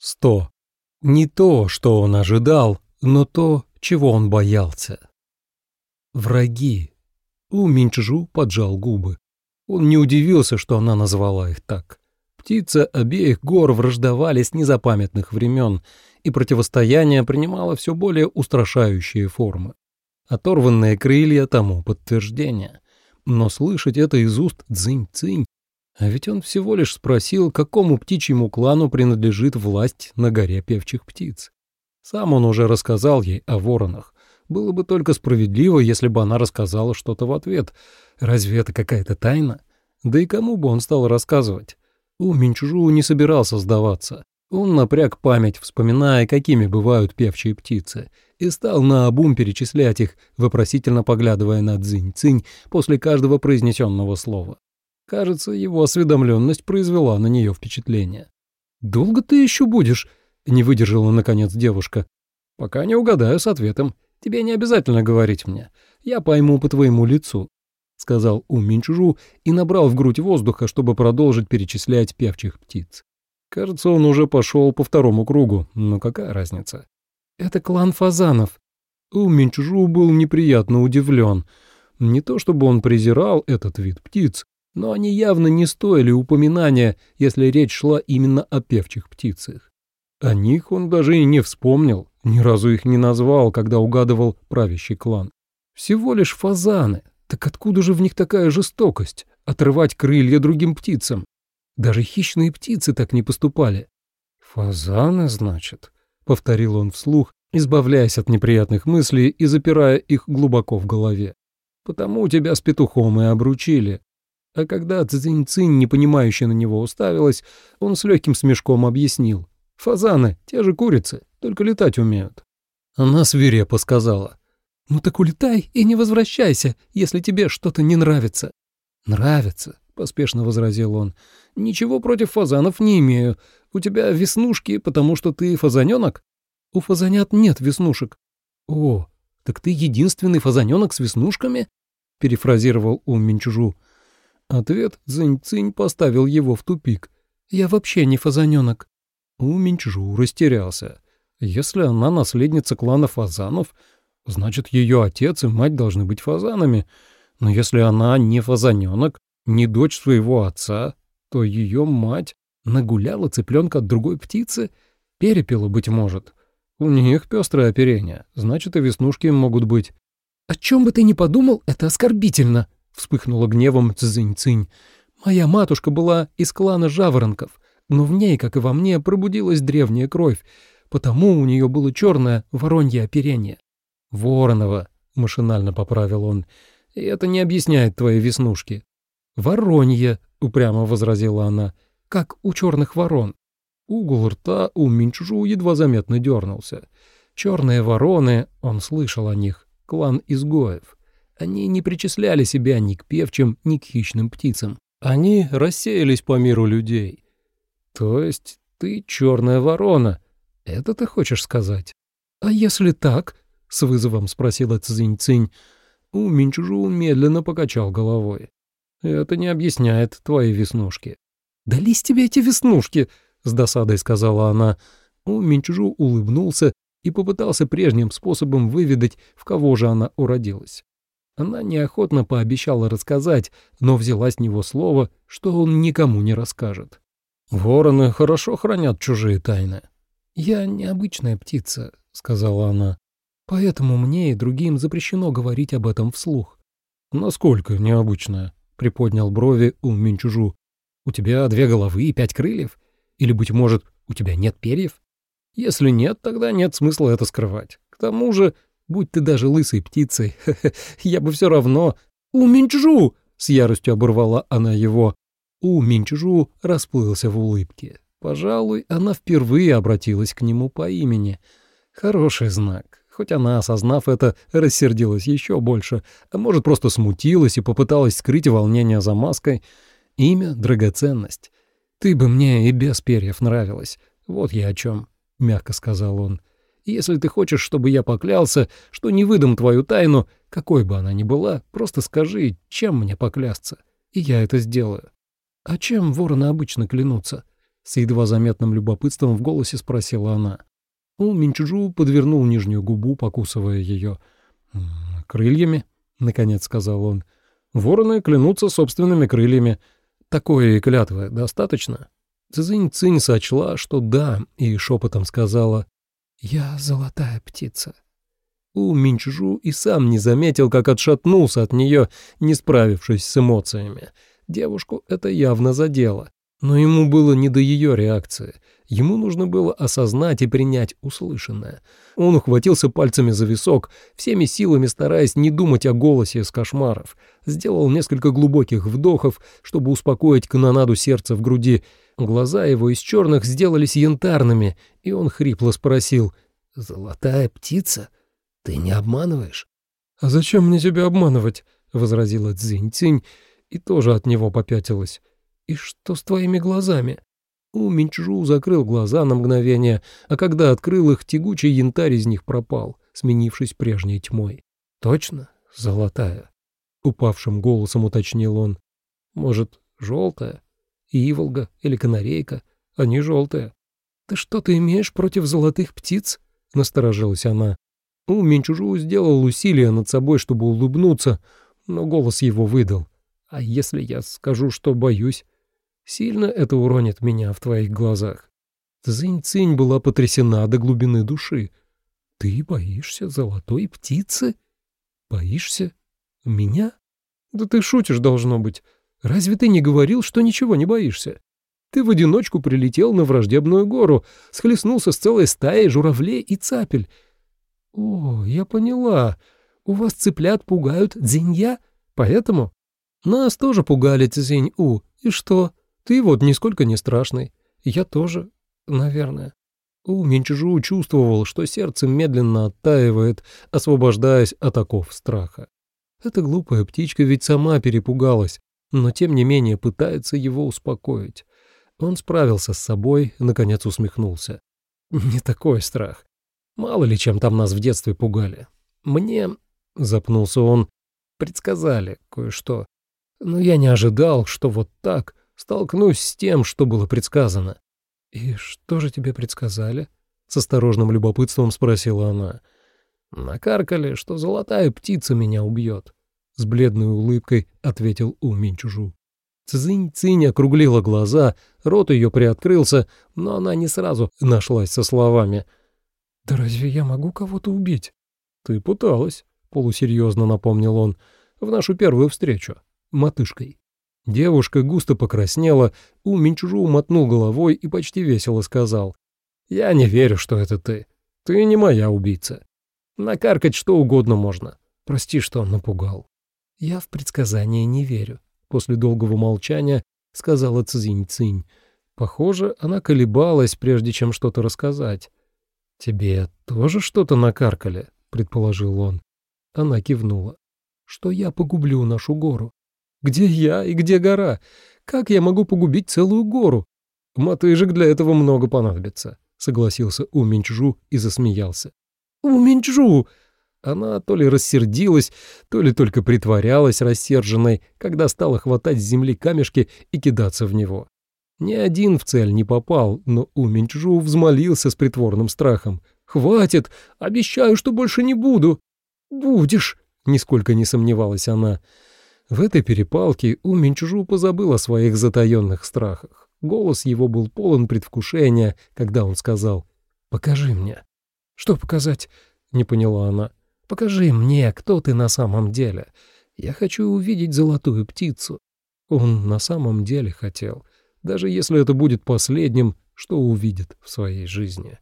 100. Не то, что он ожидал, но то, чего он боялся. Враги. У Минчжу поджал губы. Он не удивился, что она назвала их так. Птицы обеих гор враждовали с незапамятных времен, и противостояние принимало все более устрашающие формы. Оторванные крылья тому подтверждение. Но слышать это из уст Цзинь-Цинь а ведь он всего лишь спросил, какому птичьему клану принадлежит власть на горе певчих птиц. Сам он уже рассказал ей о воронах. Было бы только справедливо, если бы она рассказала что-то в ответ. Разве это какая-то тайна? Да и кому бы он стал рассказывать? У Минчжу не собирался сдаваться. Он напряг память, вспоминая, какими бывают певчие птицы, и стал наобум перечислять их, вопросительно поглядывая на Цзинь-Цинь после каждого произнесенного слова. Кажется, его осведомленность произвела на нее впечатление. «Долго ты еще будешь?» — не выдержала, наконец, девушка. «Пока не угадаю с ответом. Тебе не обязательно говорить мне. Я пойму по твоему лицу», — сказал У Минчжу и набрал в грудь воздуха, чтобы продолжить перечислять певчих птиц. Кажется, он уже пошел по второму кругу, но какая разница? «Это клан фазанов». У Минчжу был неприятно удивлен. Не то чтобы он презирал этот вид птиц, но они явно не стоили упоминания, если речь шла именно о певчих птицах. О них он даже и не вспомнил, ни разу их не назвал, когда угадывал правящий клан. Всего лишь фазаны. Так откуда же в них такая жестокость? Отрывать крылья другим птицам? Даже хищные птицы так не поступали. «Фазаны, значит?» — повторил он вслух, избавляясь от неприятных мыслей и запирая их глубоко в голове. «Потому тебя с петухом и обручили. А когда Цзинь-Цинь, непонимающе на него уставилась, он с легким смешком объяснил. «Фазаны, те же курицы, только летать умеют». Она свирепо сказала. «Ну так улетай и не возвращайся, если тебе что-то не нравится». «Нравится», — поспешно возразил он. «Ничего против фазанов не имею. У тебя веснушки, потому что ты фазаненок?» «У фазанят нет веснушек». «О, так ты единственный фазаненок с веснушками?» — перефразировал Ум Минчужу. Ответ Цзинь-Цинь поставил его в тупик. «Я вообще не фазаненок». У Минчжу растерялся. Если она наследница клана фазанов, значит, ее отец и мать должны быть фазанами. Но если она не фазаненок, не дочь своего отца, то ее мать нагуляла цыпленка от другой птицы, перепела, быть может. У них пестрое оперение, значит, и веснушки могут быть. «О чем бы ты ни подумал, это оскорбительно», — вспыхнула гневом Цзинь-Цинь. «Моя матушка была из клана жаворонков, но в ней, как и во мне, пробудилась древняя кровь, потому у нее было черное воронье оперение». «Воронова», — машинально поправил он, — «и это не объясняет твои веснушки». «Воронье», — упрямо возразила она, — «как у черных ворон». Угол рта у Минчжу едва заметно дернулся. Черные вороны, он слышал о них, клан изгоев. Они не причисляли себя ни к певчим, ни к хищным птицам. Они рассеялись по миру людей. То есть ты черная ворона, это ты хочешь сказать? А если так? С вызовом спросила Цзинь-Цинь. У Минчжу медленно покачал головой. Это не объясняет твои веснушки. «Дались тебе эти веснушки!» — с досадой сказала она. У Минчжу улыбнулся и попытался прежним способом выведать, в кого же она уродилась. Она неохотно пообещала рассказать, но взяла с него слово, что он никому не расскажет. «Вороны хорошо хранят чужие тайны». «Я необычная птица», — сказала она. «Поэтому мне и другим запрещено говорить об этом вслух». «Насколько необычная?» — приподнял брови у Минчужу. «У тебя две головы и пять крыльев? Или, быть может, у тебя нет перьев? Если нет, тогда нет смысла это скрывать. К тому же Будь ты даже лысой птицей, я бы все равно... «У Минчжу!» — с яростью оборвала она его. У Минчжу расплылся в улыбке. Пожалуй, она впервые обратилась к нему по имени. Хороший знак. Хоть она, осознав это, рассердилась еще больше, а может, просто смутилась и попыталась скрыть волнение за маской. Имя — драгоценность. Ты бы мне и без перьев нравилась. Вот я о чем, — мягко сказал он. Если ты хочешь, чтобы я поклялся, что не выдам твою тайну, какой бы она ни была, просто скажи, чем мне поклясться, и я это сделаю. А чем вороны обычно клянутся? С едва заметным любопытством в голосе спросила она. У Минчжу подвернул нижнюю губу, покусывая ее. «Крыльями?» — наконец сказал он. «Вороны клянутся собственными крыльями. Такой клятвы достаточно?» Цзинь-цинь сочла, что да, и шепотом сказала «Я золотая птица». У Минчжу и сам не заметил, как отшатнулся от нее, не справившись с эмоциями. Девушку это явно задело. Но ему было не до ее реакции. Ему нужно было осознать и принять услышанное. Он ухватился пальцами за висок, всеми силами стараясь не думать о голосе из кошмаров. Сделал несколько глубоких вдохов, чтобы успокоить канонаду сердца в груди. Глаза его из черных сделались янтарными, и он хрипло спросил «Золотая птица?» Ты не обманываешь? — А зачем мне тебя обманывать? — возразила Цзинь-Цинь и тоже от него попятилась. — И что с твоими глазами? У Минчжу закрыл глаза на мгновение, а когда открыл их, тягучий янтарь из них пропал, сменившись прежней тьмой. — Точно? Золотая? — упавшим голосом уточнил он. — Может, желтая? Иволга или канарейка? Они желтые. — Ты что-то имеешь против золотых птиц? — насторожилась она. У Минчужу сделал усилие над собой, чтобы улыбнуться, но голос его выдал. «А если я скажу, что боюсь? Сильно это уронит меня в твоих глазах». Цзинь-цинь была потрясена до глубины души. «Ты боишься золотой птицы? Боишься? Меня? Да ты шутишь, должно быть. Разве ты не говорил, что ничего не боишься? Ты в одиночку прилетел на враждебную гору, схлестнулся с целой стаей журавлей и цапель, «О, я поняла. У вас цыплят пугают дзинья, поэтому...» «Нас тоже пугали цзинь-у. И что? Ты вот нисколько не страшный. Я тоже, наверное». У Минчжу чувствовал, что сердце медленно оттаивает, освобождаясь от оков страха. Эта глупая птичка ведь сама перепугалась, но тем не менее пытается его успокоить. Он справился с собой, наконец усмехнулся. Не такой страх. Мало ли чем там нас в детстве пугали. Мне, — запнулся он, — предсказали кое-что. Но я не ожидал, что вот так столкнусь с тем, что было предсказано. «И что же тебе предсказали?» — с осторожным любопытством спросила она. «Накаркали, что золотая птица меня убьет», — с бледной улыбкой ответил У Минчужу. Цзинь-цинь округлила глаза, рот ее приоткрылся, но она не сразу нашлась со словами — «Да разве я могу кого-то убить?» «Ты пыталась», — полусерьезно напомнил он, — «в нашу первую встречу. Матышкой». Девушка густо покраснела, У Минчжу мотнул головой и почти весело сказал. «Я не верю, что это ты. Ты не моя убийца. Накаркать что угодно можно. Прости, что напугал». «Я в предсказания не верю», — после долгого молчания сказала Цзинь-Цинь. Похоже, она колебалась, прежде чем что-то рассказать. «Тебе тоже что-то накаркали?» — предположил он. Она кивнула. «Что я погублю нашу гору? Где я и где гора? Как я могу погубить целую гору? Мотыжек для этого много понадобится», — согласился Уминчжу и засмеялся. «Уминчжу!» Она то ли рассердилась, то ли только притворялась рассерженной, когда стала хватать с земли камешки и кидаться в него. Ни один в цель не попал, но Уминчжу взмолился с притворным страхом. «Хватит! Обещаю, что больше не буду!» «Будешь!» — нисколько не сомневалась она. В этой перепалке Уминчжу позабыл о своих затаенных страхах. Голос его был полон предвкушения, когда он сказал «Покажи мне». «Что показать?» — не поняла она. «Покажи мне, кто ты на самом деле. Я хочу увидеть золотую птицу». Он на самом деле хотел даже если это будет последним, что увидит в своей жизни.